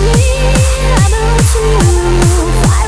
me, I don't see you.